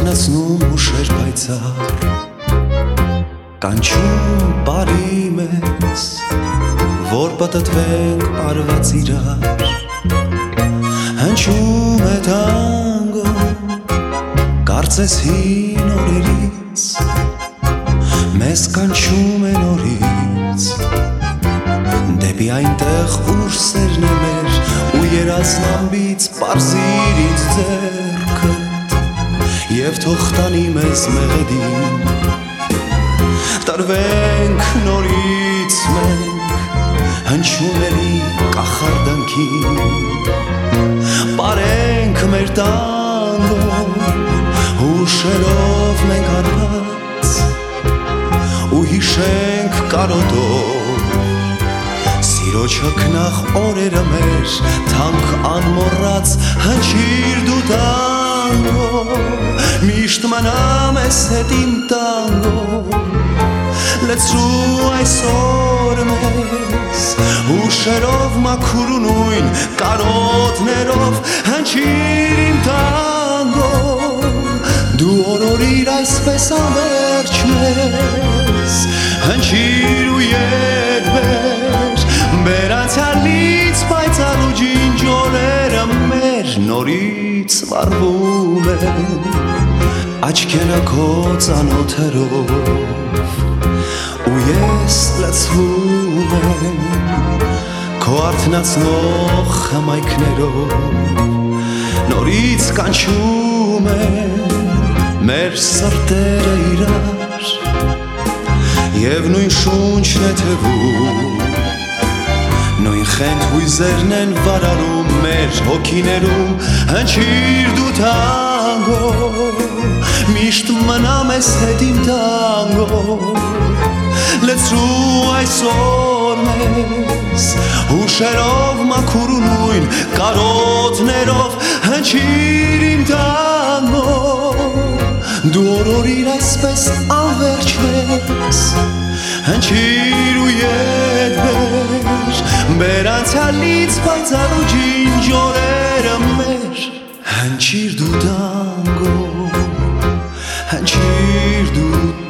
ու արթնացնում ուշեր պայծառ կանչում բարի մեզ որ պատտվենք արված իրար հնչում է տանգոն կարծես հին օրերից մեզ կանչում է նորից դեպի այնտեղ ուր սերն է մեր ու երազնամբից պարզիր ինձ ձերքդ եւ թող տանի մեզ մեղեդին տրվենք նորից մենք հնչումելի կախարդանքին Պարենք մեր տանգոն հուշերով մենք արված ու հիշենք կարոտով Սիրոջ հքնախ օրերը մեր թանք անմոռաց հնչիր դու տանգո միշտ մնամ ես հետ իմ տանգո լեցրու այսօր մեզ հուշերով մաքուր ու նույն կարոտներով հնչիր իմ տանգո դու օրորիր այսպես ամերջ մեզ հնչիր ու եդվեր նորից վարվում են աչքերակո ծանոթերով ու ես լացվում եմ քո արթնացնող հմայքներով նորից կանչում եմ մեր սրտերը իրար եւ նույն շունչն է թվում նույն խենթ հույզերն են վարարում մեր հոգիներում հնչիր դու տանգո միշտ մնամ ես հետ իմ տանգո լեցրու այսօր մեզ հուշերով մաքուր ու նույն կարոտներով հնչիր իմ տանգո դու օրորիր այսպես անվերջ մեզ հնչիր բերանցյալից պայծառ ու ջինջորերը մեր հնչիր դու տանգո հնչիր դու տանգո